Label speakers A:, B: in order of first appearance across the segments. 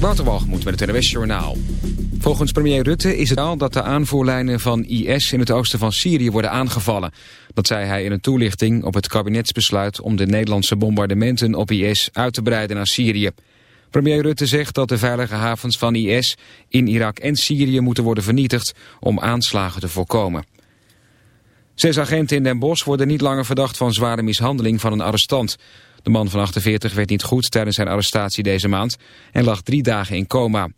A: Waterwalgemoed met het NWS Journaal. Volgens premier Rutte is het al dat de aanvoerlijnen van IS in het oosten van Syrië worden aangevallen. Dat zei hij in een toelichting op het kabinetsbesluit om de Nederlandse bombardementen op IS uit te breiden naar Syrië. Premier Rutte zegt dat de veilige havens van IS in Irak en Syrië moeten worden vernietigd om aanslagen te voorkomen. Zes agenten in Den Bosch worden niet langer verdacht van zware mishandeling van een arrestant. De man van 48 werd niet goed tijdens zijn arrestatie deze maand en lag drie dagen in coma.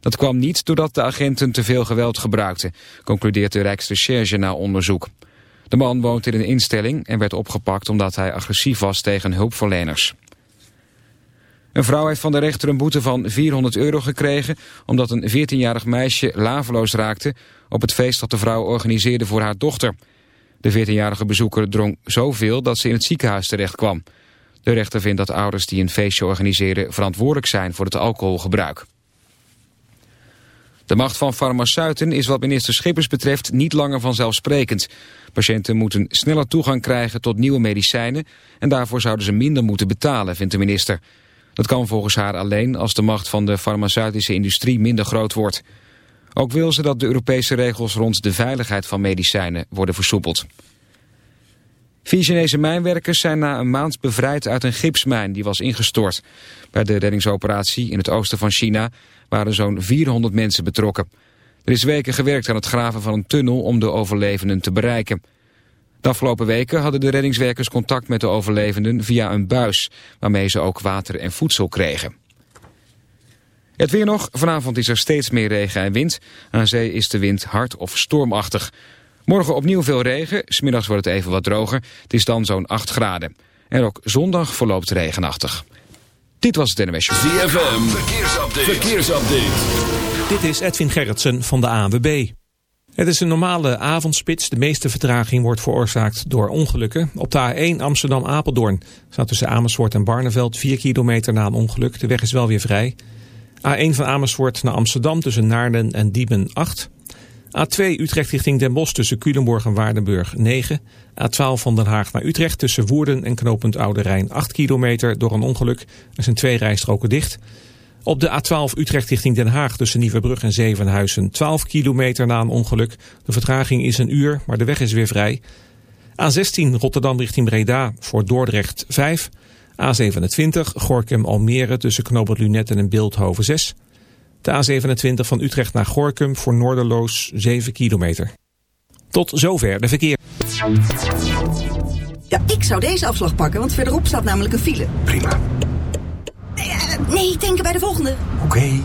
A: Dat kwam niet doordat de agenten te veel geweld gebruikten, concludeert de Rijksrecherche na onderzoek. De man woont in een instelling en werd opgepakt omdat hij agressief was tegen hulpverleners. Een vrouw heeft van de rechter een boete van 400 euro gekregen... omdat een 14-jarig meisje laveloos raakte... op het feest dat de vrouw organiseerde voor haar dochter. De 14-jarige bezoeker dronk zoveel dat ze in het ziekenhuis terecht kwam. De rechter vindt dat ouders die een feestje organiseren... verantwoordelijk zijn voor het alcoholgebruik. De macht van farmaceuten is wat minister Schippers betreft niet langer vanzelfsprekend. Patiënten moeten sneller toegang krijgen tot nieuwe medicijnen... en daarvoor zouden ze minder moeten betalen, vindt de minister... Dat kan volgens haar alleen als de macht van de farmaceutische industrie minder groot wordt. Ook wil ze dat de Europese regels rond de veiligheid van medicijnen worden versoepeld. Vier Chinese mijnwerkers zijn na een maand bevrijd uit een gipsmijn die was ingestort. Bij de reddingsoperatie in het oosten van China waren zo'n 400 mensen betrokken. Er is weken gewerkt aan het graven van een tunnel om de overlevenden te bereiken. De afgelopen weken hadden de reddingswerkers contact met de overlevenden via een buis, waarmee ze ook water en voedsel kregen. Het weer nog. Vanavond is er steeds meer regen en wind. Aan zee is de wind hard of stormachtig. Morgen opnieuw veel regen. Smiddags wordt het even wat droger. Het is dan zo'n 8 graden. En ook zondag verloopt regenachtig. Dit was het NMS
B: ZFM. Verkeersupdate. Verkeersupdate.
C: Dit is Edwin Gerritsen van de ANWB. Het is een normale avondspits. De meeste vertraging wordt veroorzaakt door ongelukken. Op de A1 Amsterdam-Apeldoorn staat tussen Amersfoort en Barneveld 4 kilometer na een ongeluk. De weg is wel weer vrij. A1 van Amersfoort naar Amsterdam tussen Naarden en Diemen 8. A2 Utrecht richting Den Bosch tussen Culemborg en Waardenburg 9. A12 van Den Haag naar Utrecht tussen Woerden en knooppunt Oude Rijn 8 kilometer door een ongeluk. Er zijn twee rijstroken dicht. Op de A12 Utrecht richting Den Haag tussen Nieuwebrug en Zevenhuizen 12 kilometer na een ongeluk. De vertraging is een uur, maar de weg is weer vrij. A16 Rotterdam richting Breda voor Dordrecht 5. A27 Gorkum Almere tussen Knobbert Lunetten en Beeldhoven 6. De A27 van Utrecht naar Gorkum voor Noorderloos 7 kilometer. Tot zover de verkeer.
D: Ja, ik zou deze afslag pakken, want verderop staat namelijk een file.
E: Prima.
D: Nee, denken bij de volgende.
E: Oké.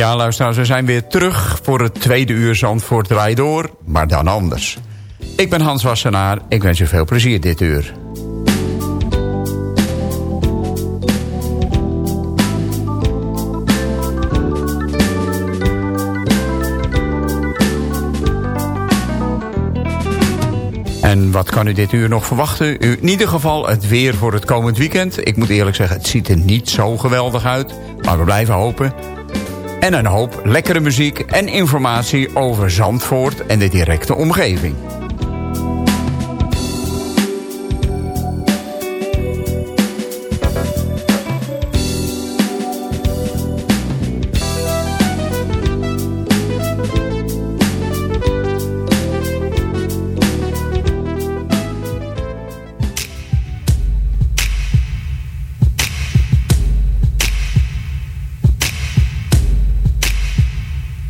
F: Ja, luisteraars, we zijn weer terug voor het tweede uur Zandvoort draai door, maar dan anders. Ik ben Hans Wassenaar, ik wens u veel plezier dit uur. En wat kan u dit uur nog verwachten? U, in ieder geval het weer voor het komend weekend. Ik moet eerlijk zeggen, het ziet er niet zo geweldig uit. Maar we blijven hopen. En een hoop lekkere muziek en informatie over Zandvoort en de directe omgeving.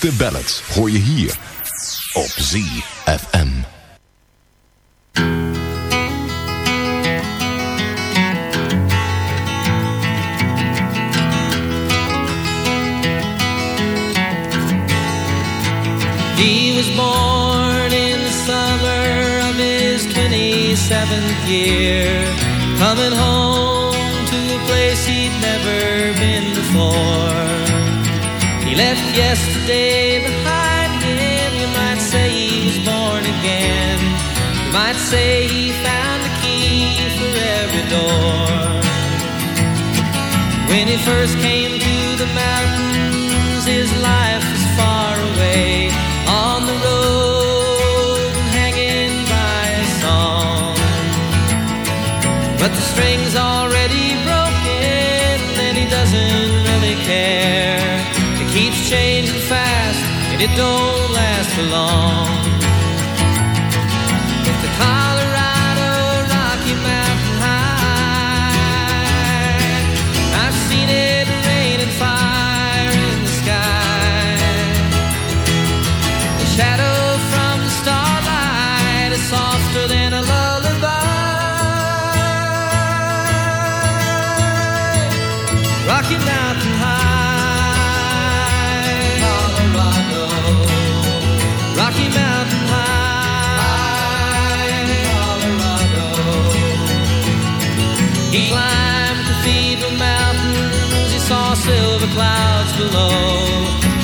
G: Mooiste ballads hoor je hier op ZFM.
H: He was born in the summer of his 27th year, coming home to a place he'd never been before. He left yesterday behind him. You might say he was born again. You might say he found the key for every door. When he first came to the mountains, his life was far away on the road, hanging by a song. But the string's already it don't last for long. Clouds below.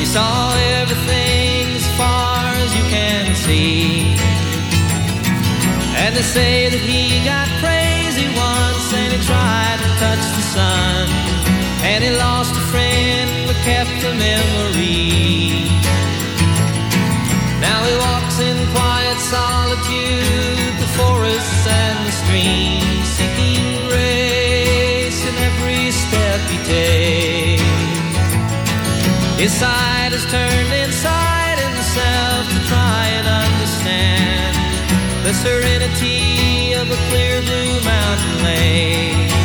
H: He saw everything as far as you can see. And they say that he got crazy once and he tried to touch the sun. And he lost a friend but kept the memory. Now he walks in quiet solitude, the forests and the streams, seeking grace in every step he takes. His side is turned inside himself to try and understand the serenity of a clear blue mountain lake.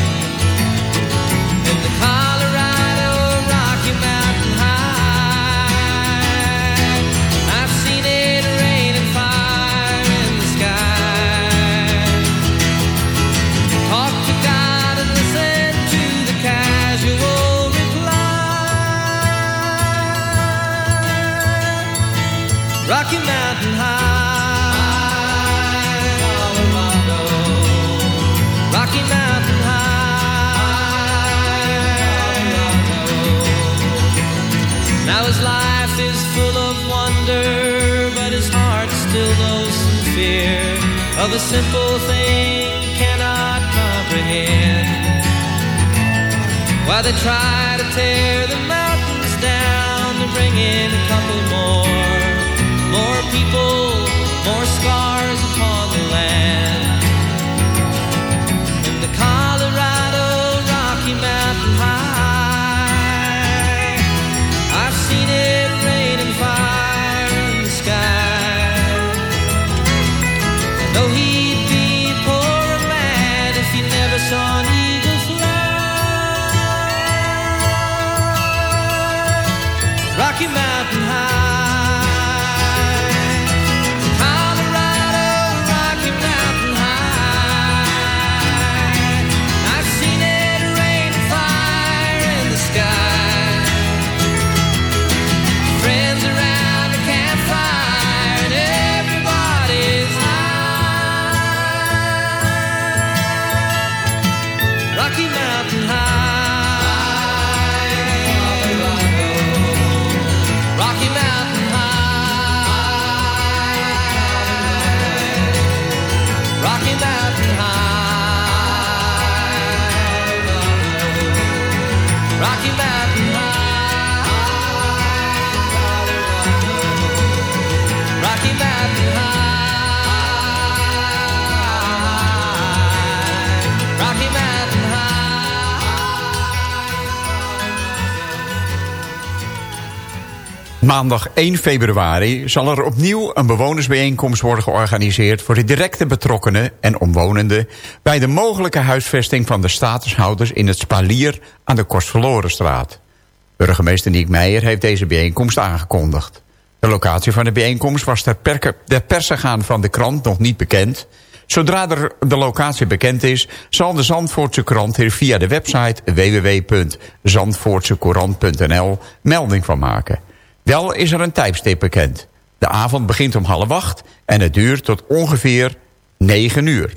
F: Maandag 1 februari zal er opnieuw een bewonersbijeenkomst worden georganiseerd... voor de directe betrokkenen en omwonenden... bij de mogelijke huisvesting van de statushouders in het Spalier aan de Kostverlorenstraat. Burgemeester Niek Meijer heeft deze bijeenkomst aangekondigd. De locatie van de bijeenkomst was ter, persegaan van de krant nog niet bekend... Zodra er de locatie bekend is, zal de Zandvoortse krant hier via de website www.zandvoortsecourant.nl melding van maken. Wel is er een tijdstip bekend. De avond begint om half acht en het duurt tot ongeveer 9 uur.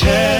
I: Tell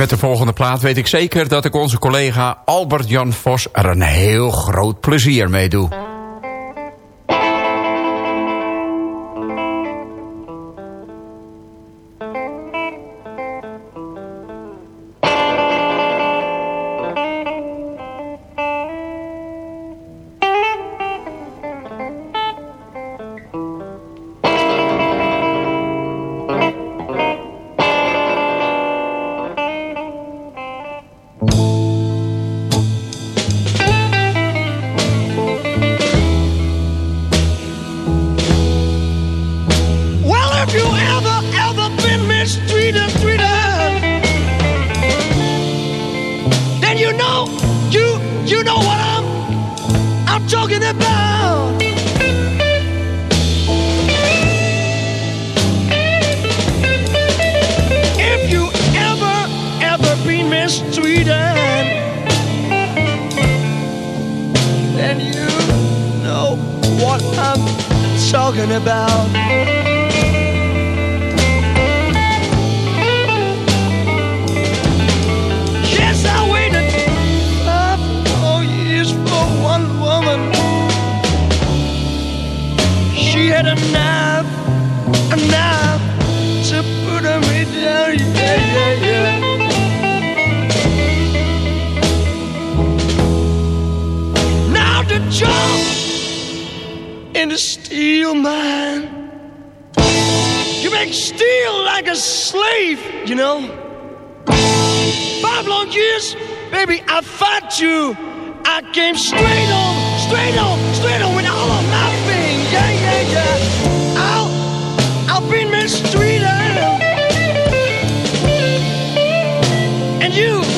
I: Met de volgende plaat weet ik zeker dat ik onze collega Albert-Jan Vos er een heel groot plezier mee doe.
J: at you. I
I: came straight on, straight on, straight on with all of my things. Yeah, yeah, yeah. I'll, I've been mistreated. Eh? And you.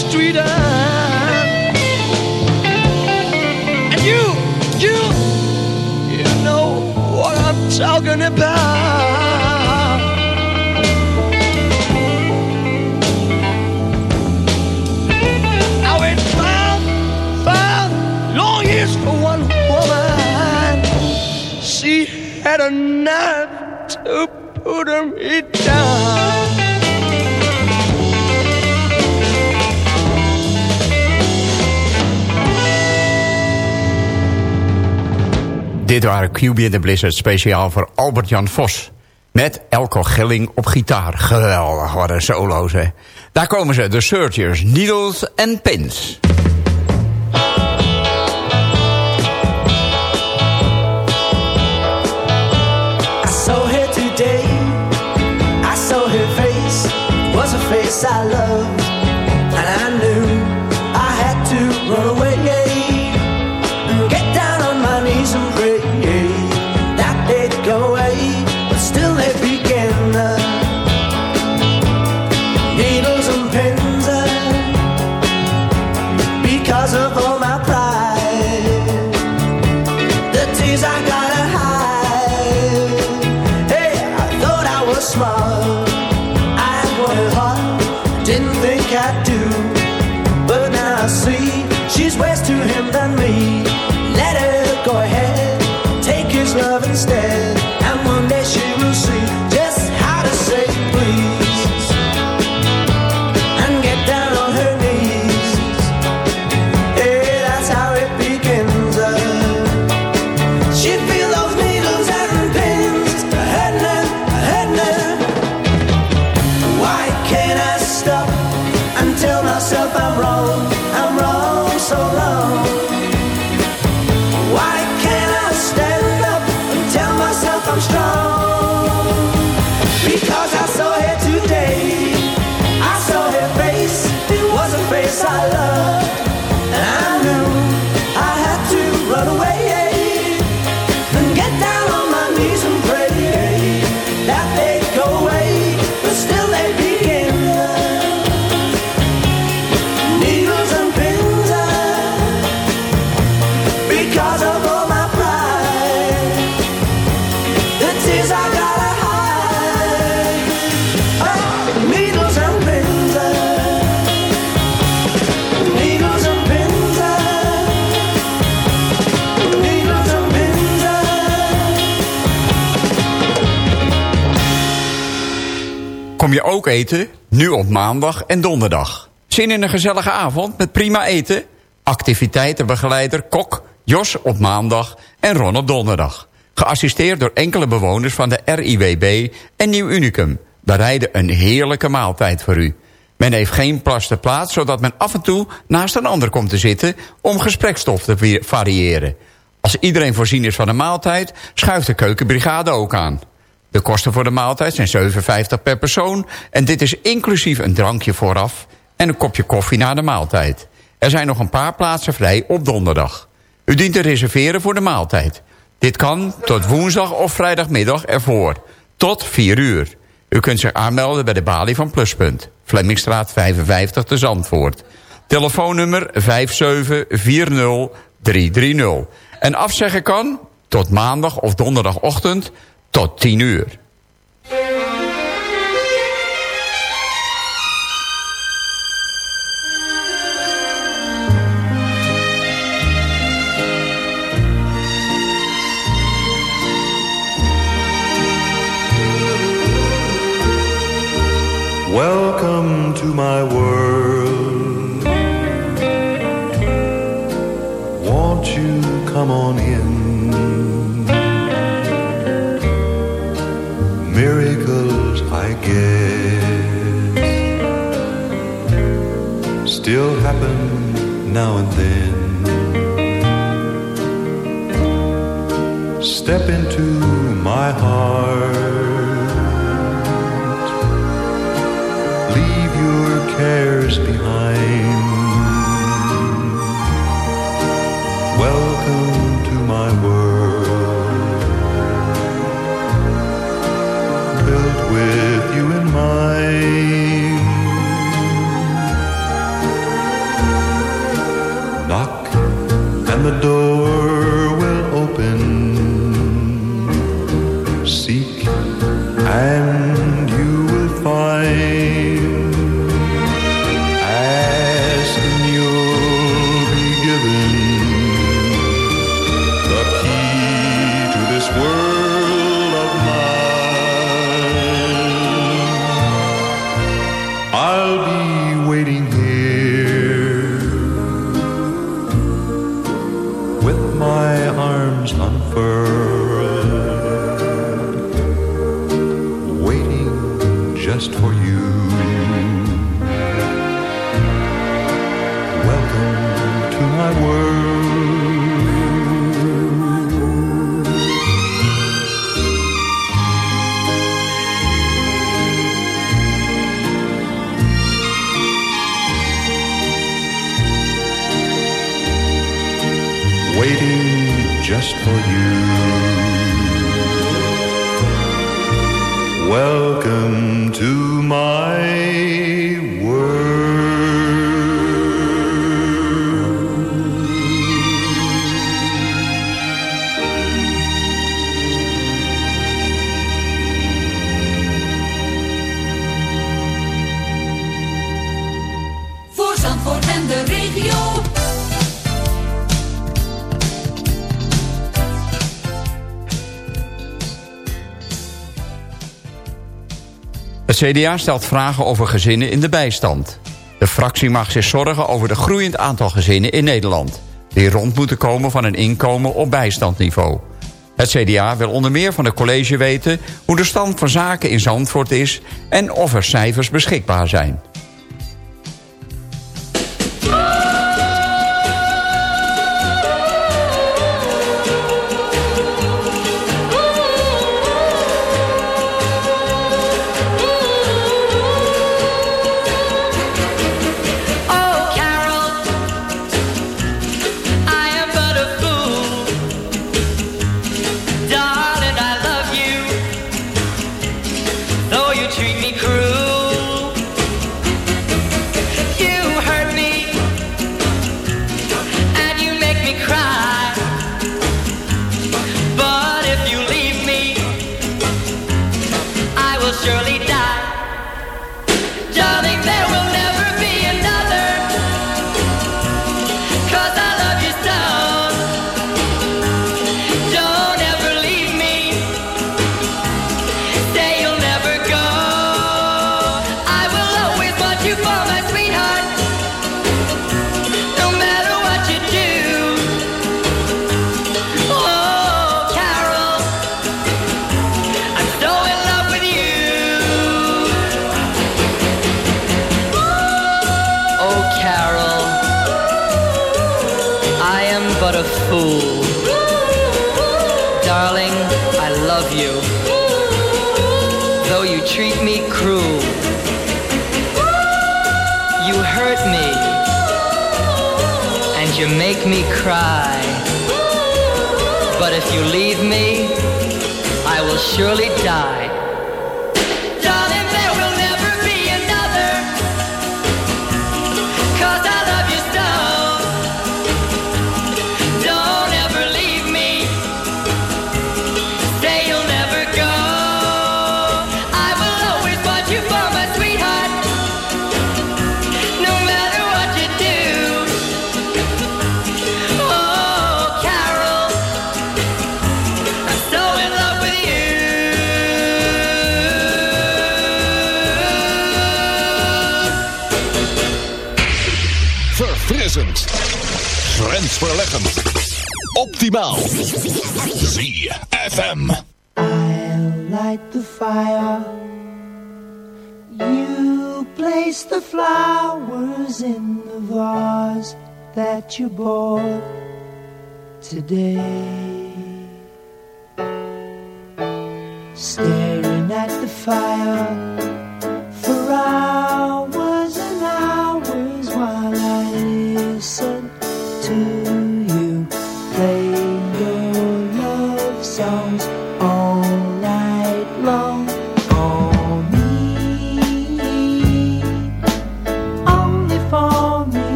I: street and, you, you, you know what I'm talking about. I went five, five long years for one woman. She had a knife to put me down.
F: dit waren Cubie de Blizzard speciaal voor Albert-Jan Vos. Met Elko Gilling op gitaar. Geweldig, wat een solo's hè. Daar komen ze, de Searchers, Needles en Pins.
K: I love
F: kom je ook eten, nu op maandag en donderdag. Zin in een gezellige avond met prima eten? Activiteitenbegeleider Kok, Jos op maandag en Ron op donderdag. Geassisteerd door enkele bewoners van de RIWB en Nieuw Unicum. Bereiden een heerlijke maaltijd voor u. Men heeft geen plaste plaats, zodat men af en toe naast een ander komt te zitten... om gesprekstof te variëren. Als iedereen voorzien is van een maaltijd, schuift de keukenbrigade ook aan. De kosten voor de maaltijd zijn 7,50 per persoon... en dit is inclusief een drankje vooraf en een kopje koffie na de maaltijd. Er zijn nog een paar plaatsen vrij op donderdag. U dient te reserveren voor de maaltijd. Dit kan tot woensdag of vrijdagmiddag ervoor. Tot 4 uur. U kunt zich aanmelden bij de balie van Pluspunt. Flemmingstraat 55 te Zandvoort. Telefoonnummer 5740330. En afzeggen kan tot maandag of donderdagochtend tot 10 uur.
L: For.
F: CDA stelt vragen over gezinnen in de bijstand. De fractie mag zich zorgen over de groeiend aantal gezinnen in Nederland... die rond moeten komen van een inkomen op bijstandniveau. Het CDA wil onder meer van het college weten... hoe de stand van zaken in Zandvoort is... en of er cijfers beschikbaar zijn.
G: ZFM.
M: I'll light the fire. You place the flowers in the vase that you bought today. Staring at the fire for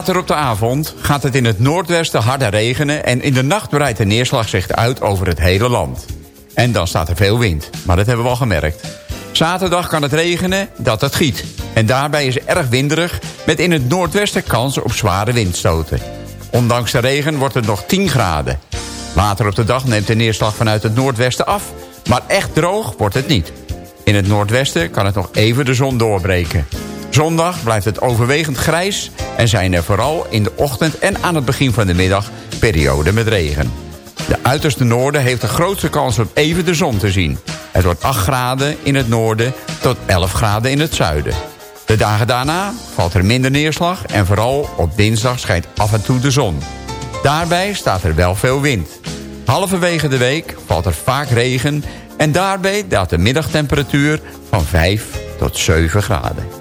F: Later op de avond gaat het in het noordwesten harder regenen... en in de nacht breidt de neerslag zich uit over het hele land. En dan staat er veel wind, maar dat hebben we al gemerkt. Zaterdag kan het regenen dat het giet. En daarbij is het erg winderig... met in het noordwesten kans op zware windstoten. Ondanks de regen wordt het nog 10 graden. Later op de dag neemt de neerslag vanuit het noordwesten af... maar echt droog wordt het niet. In het noordwesten kan het nog even de zon doorbreken. Zondag blijft het overwegend grijs... en zijn er vooral in de ochtend en aan het begin van de middag... perioden met regen. De uiterste noorden heeft de grootste kans om even de zon te zien. Het wordt 8 graden in het noorden tot 11 graden in het zuiden. De dagen daarna valt er minder neerslag... en vooral op dinsdag schijnt af en toe de zon.
N: Daarbij staat er wel veel wind. Halverwege de week valt er vaak regen... en daarbij daalt de middagtemperatuur van 5 tot 7 graden.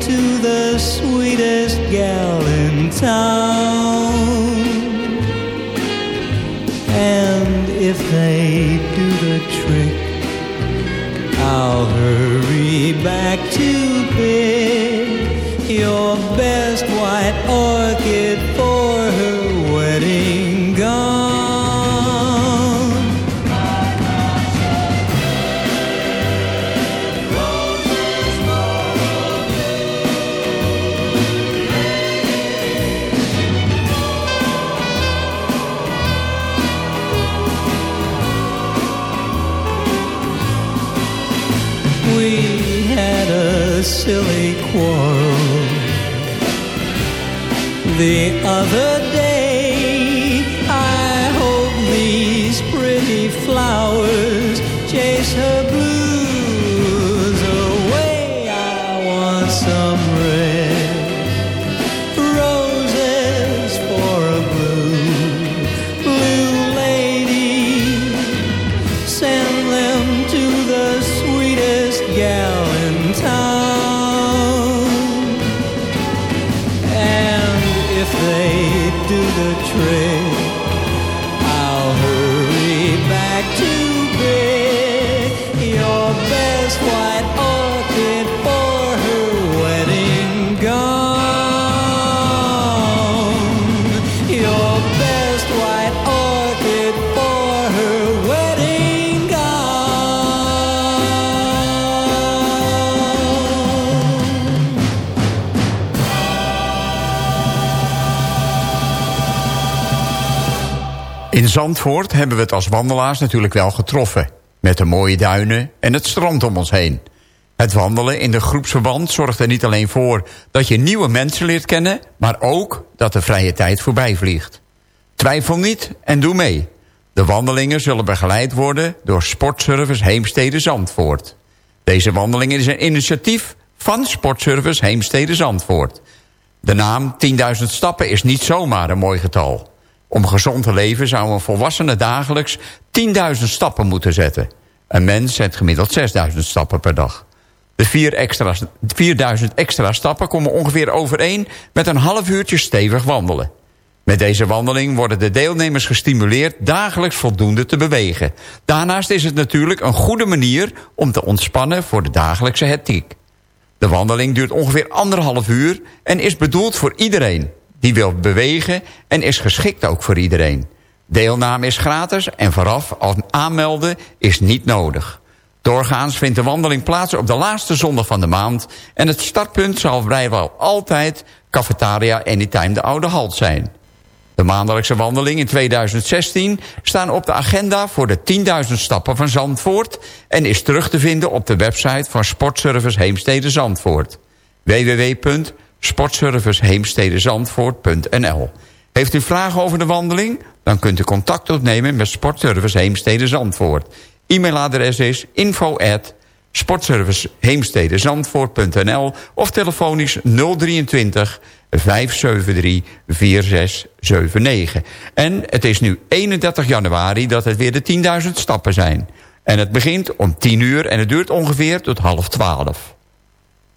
O: To the
P: sweetest gal in town. And if they do the trick, I'll hurry back In
F: Zandvoort hebben we het als wandelaars natuurlijk wel getroffen. Met de mooie duinen en het strand om ons heen. Het wandelen in de groepsverband zorgt er niet alleen voor... dat je nieuwe mensen leert kennen... maar ook dat de vrije tijd voorbij vliegt. Twijfel niet en doe mee. De wandelingen zullen begeleid worden door Sportservice Heemstede Zandvoort. Deze wandeling is een initiatief van Sportservice Heemstede Zandvoort. De naam 10.000 stappen is niet zomaar een mooi getal. Om gezond te leven zou een volwassene dagelijks 10.000 stappen moeten zetten. Een mens zet gemiddeld 6.000 stappen per dag. De 4 extra, 4000 extra stappen komen ongeveer overeen met een half uurtje stevig wandelen. Met deze wandeling worden de deelnemers gestimuleerd dagelijks voldoende te bewegen. Daarnaast is het natuurlijk een goede manier om te ontspannen voor de dagelijkse hectiek. De wandeling duurt ongeveer anderhalf uur en is bedoeld voor iedereen die wil bewegen en is geschikt ook voor iedereen. Deelname is gratis en vooraf aanmelden is niet nodig. Doorgaans vindt de wandeling plaats op de laatste zondag van de maand... en het startpunt zal vrijwel altijd Cafetaria Anytime de Oude Halt zijn. De maandelijkse wandeling in 2016 staan op de agenda voor de 10.000 stappen van Zandvoort... en is terug te vinden op de website van Sportservice Heemstede Zandvoort. www.sportserviceheemstedezandvoort.nl Heeft u vragen over de wandeling? Dan kunt u contact opnemen met Sportservice Heemstede Zandvoort. E-mailadres is info at sportserviceheemstedezandvoort.nl of telefonisch 023 573 4679. En het is nu 31 januari dat het weer de 10.000 stappen zijn. En het begint om 10 uur en het duurt ongeveer tot half 12.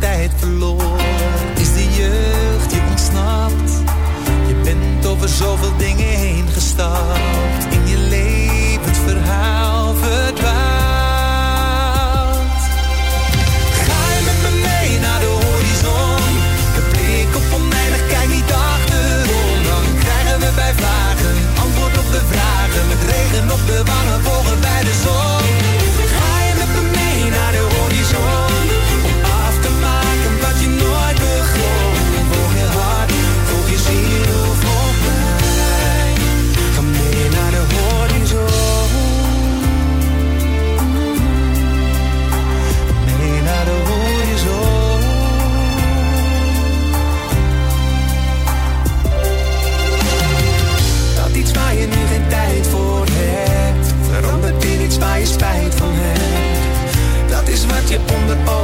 Q: tijd verloor. Is de jeugd je ontsnapt? Je bent over zoveel dingen heen gestapt. 100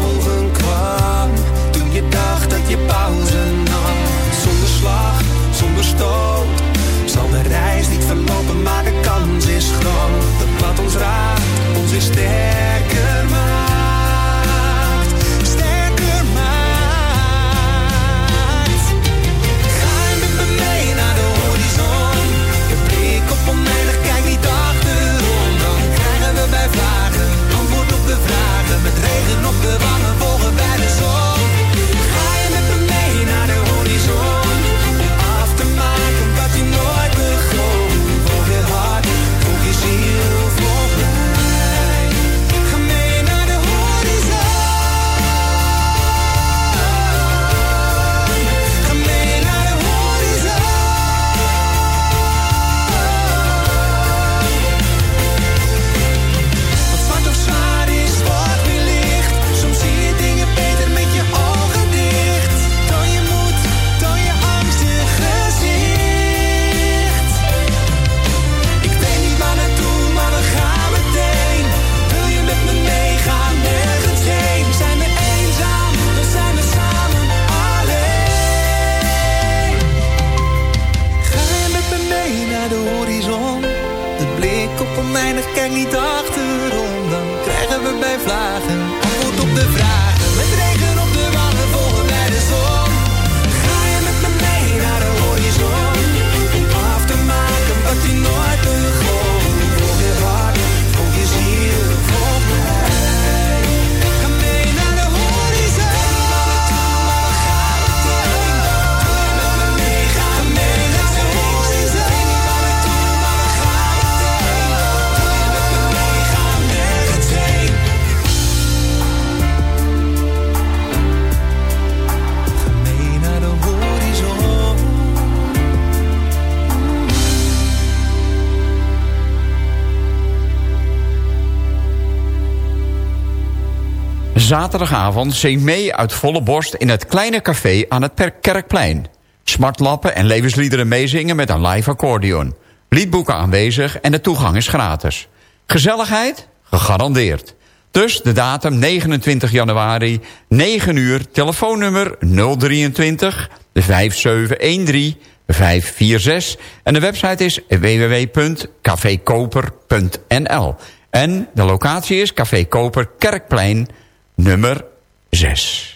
P: Zaterdagavond zingt mee uit volle borst in het kleine café aan het Kerkplein. Smartlappen en levensliederen meezingen met een live accordeon. Liedboeken aanwezig en de toegang is gratis. Gezelligheid? Gegarandeerd. Dus de datum 29 januari, 9 uur, telefoonnummer 023 5713 546. En de website is www.cafekoper.nl. En de locatie is Café Koper Kerkplein nummer 6.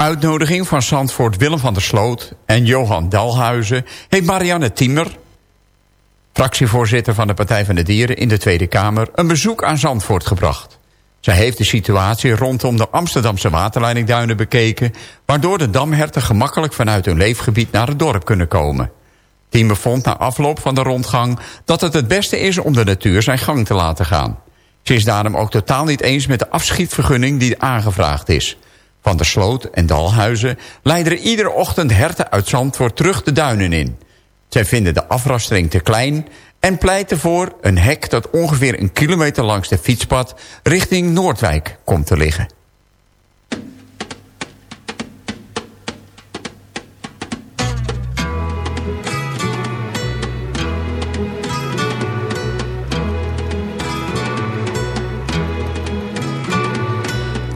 F: Uitnodiging van Zandvoort Willem van der Sloot en Johan Dalhuizen... heeft Marianne Timmer, fractievoorzitter van de Partij van de Dieren in de Tweede Kamer... een bezoek aan Zandvoort gebracht. Zij heeft de situatie rondom de Amsterdamse waterleidingduinen bekeken... waardoor de damherten gemakkelijk vanuit hun leefgebied naar het dorp kunnen komen. Timmer vond na afloop van de rondgang dat het het beste is om de natuur zijn gang te laten gaan. Ze is daarom ook totaal niet eens met de afschietvergunning die aangevraagd is. Van der Sloot en Dalhuizen leiden iedere ochtend herten uit Zandvoort terug de duinen in. Zij vinden de afrastering te klein en pleiten voor een hek dat ongeveer een kilometer langs de fietspad richting Noordwijk komt te liggen.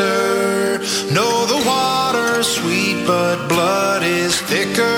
R: Sister, know the water's sweet, but blood is thicker.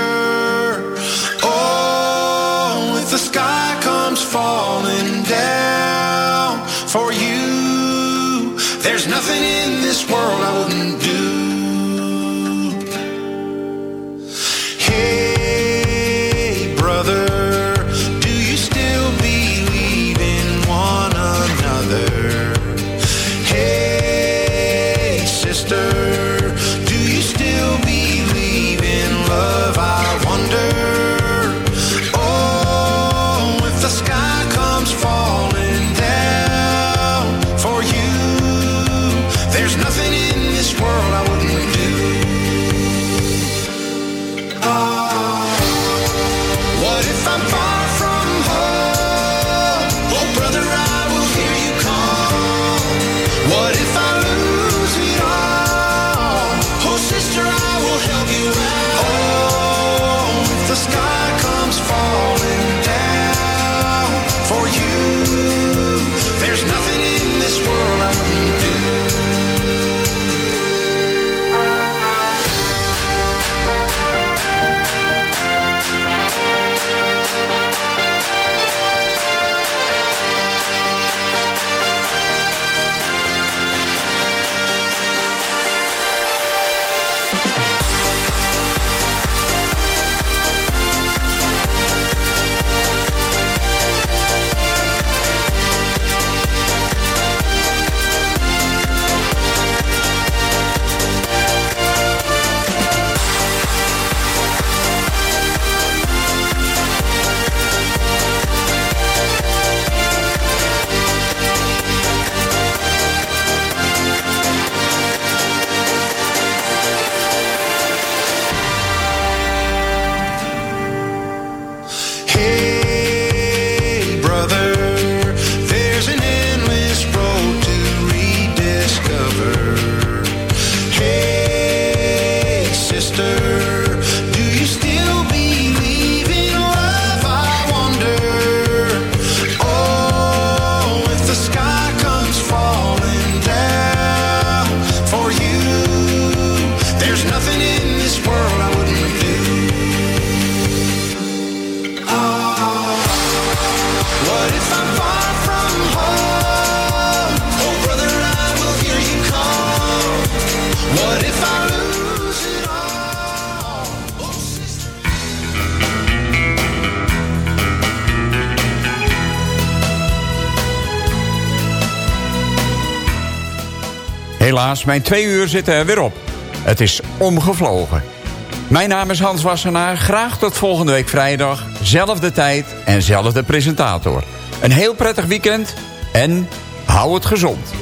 F: Mijn twee uur zitten er weer op. Het is omgevlogen. Mijn naam is Hans Wassenaar. Graag tot volgende week vrijdag. Zelfde tijd en zelfde presentator. Een heel prettig weekend en hou het gezond.